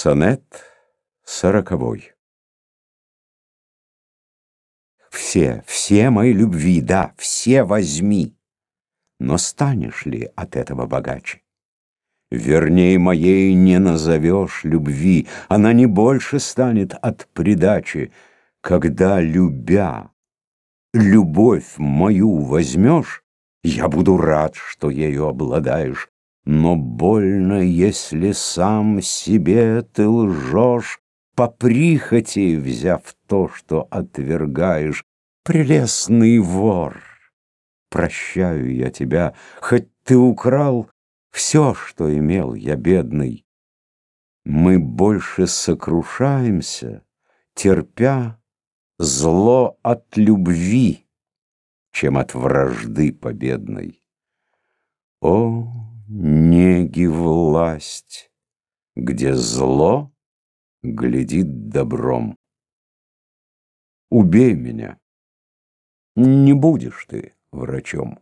Сонет сороковой Все, все мои любви, да, все возьми. Но станешь ли от этого богаче? Верней моей не назовешь любви, Она не больше станет от придачи, Когда, любя, любовь мою возьмешь, Я буду рад, что ею обладаешь, но больно, если сам себе ты лжешь, По прихоти взяв то, что отвергаешь. Прелестный вор, прощаю я тебя, Хоть ты украл все, что имел я, бедный. Мы больше сокрушаемся, терпя Зло от любви, чем от вражды победной. О, неги власть, где зло глядит добром. Убей меня, не будешь ты врачом.